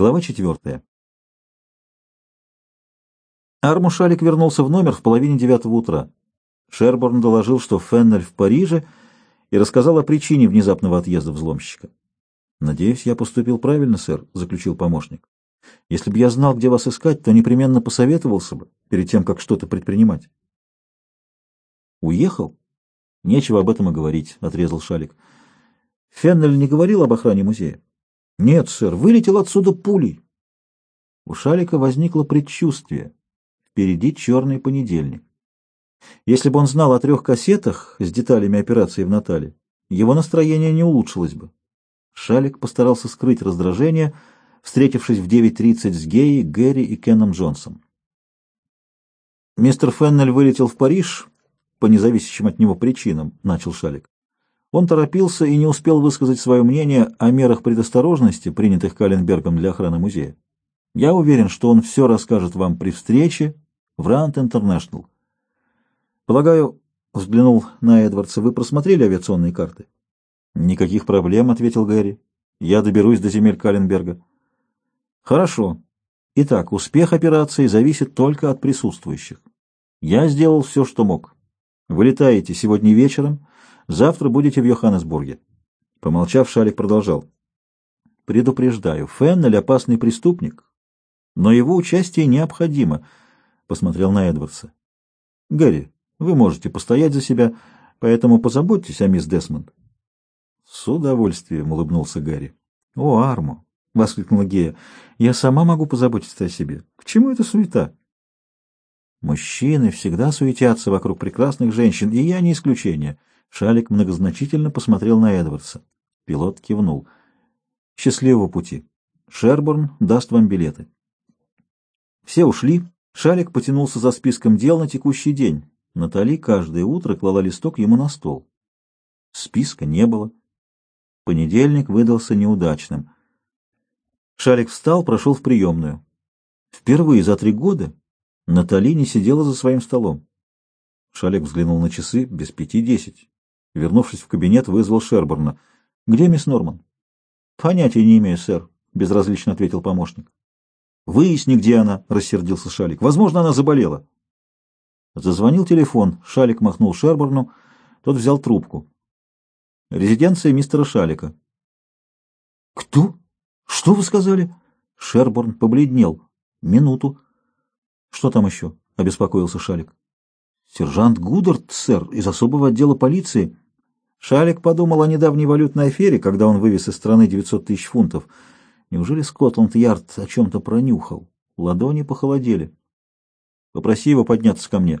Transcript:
Глава четвертая. Арму Шалик вернулся в номер в половине девятого утра. Шерборн доложил, что Феннель в Париже, и рассказал о причине внезапного отъезда взломщика. «Надеюсь, я поступил правильно, сэр», — заключил помощник. «Если бы я знал, где вас искать, то непременно посоветовался бы перед тем, как что-то предпринимать». «Уехал?» «Нечего об этом и говорить», — отрезал Шалик. «Феннель не говорил об охране музея?» Нет, сэр, вылетел отсюда пулей. У Шалика возникло предчувствие. Впереди черный понедельник. Если бы он знал о трех кассетах с деталями операции в Натале, его настроение не улучшилось бы. Шалик постарался скрыть раздражение, встретившись в 9.30 с Геей, Гэри и Кеном Джонсом. «Мистер Феннель вылетел в Париж по независящим от него причинам», — начал Шалик. Он торопился и не успел высказать свое мнение о мерах предосторожности, принятых Каленбергом для охраны музея. Я уверен, что он все расскажет вам при встрече в Рант Интернешнл. Полагаю, взглянул на Эдвардса, вы просмотрели авиационные карты? Никаких проблем, ответил Гэри. Я доберусь до земель Каленберга. Хорошо. Итак, успех операции зависит только от присутствующих. Я сделал все, что мог. Вылетаете сегодня вечером Завтра будете в Йоханнесбурге. Помолчав, Шалик продолжал. Предупреждаю, Феннель опасный преступник, но его участие необходимо, посмотрел на Эдвардса. Гэри, вы можете постоять за себя, поэтому позаботьтесь о мисс Десмонд. С удовольствием улыбнулся Гэри. О, Арму! — воскликнула Гея. — Я сама могу позаботиться о себе. К чему эта суета? Мужчины всегда суетятся вокруг прекрасных женщин, и я не исключение. Шалик многозначительно посмотрел на Эдвардса. Пилот кивнул. «Счастливого пути. Шерборн даст вам билеты». Все ушли. Шалик потянулся за списком дел на текущий день. Натали каждое утро клала листок ему на стол. Списка не было. Понедельник выдался неудачным. Шалик встал, прошел в приемную. Впервые за три года Натали не сидела за своим столом. Шалик взглянул на часы без пяти десять. Вернувшись в кабинет, вызвал Шерборна. — Где мисс Норман? — Понятия не имею, сэр, — безразлично ответил помощник. — Выясни, где она, — рассердился Шалик. — Возможно, она заболела. Зазвонил телефон. Шалик махнул Шерборну. Тот взял трубку. Резиденция мистера Шалика. — Кто? Что вы сказали? Шерборн побледнел. — Минуту. — Что там еще? — обеспокоился Шалик. — Сержант Гударт, сэр, из особого отдела полиции. Шалик подумал о недавней валютной афере, когда он вывез из страны 900 тысяч фунтов. Неужели Скотланд-Ярд о чем-то пронюхал? Ладони похолодели. Попроси его подняться ко мне.